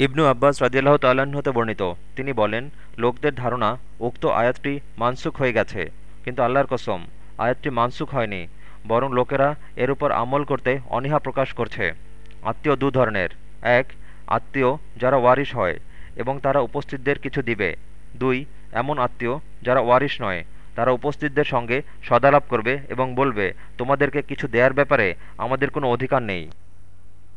ইবনু আব্বাস রাজিয়াল্লাহ তাল্লাহতে হতে বর্ণিত। তিনি বলেন, লোকদের ধারণা, উক্ত আয়াতটি মানসুখ হয়ে গেছে। কিন্তু আল্লাহর কসম, আয়াতটি মানসুখ হয়নি। বরং লোকেরা এর উপর আমল করতে অনীহা প্রকাশ করছে। আত্মীয় দু ধরনের। এক, আত্মীয় যারা ওয়ারিশ হয় এবং তারা উপস্থিতদের কিছু দিবে। দুই, এমন আত্মীয় যারা ওয়ারিশ নয়। তারা উপস্থিতদের সঙ্গে সদালাপ করবে এবং বলবে, তোমাদেরকে কিছু দেয়ার ব্যাপারে আমাদের কোনো অধিকার নেই।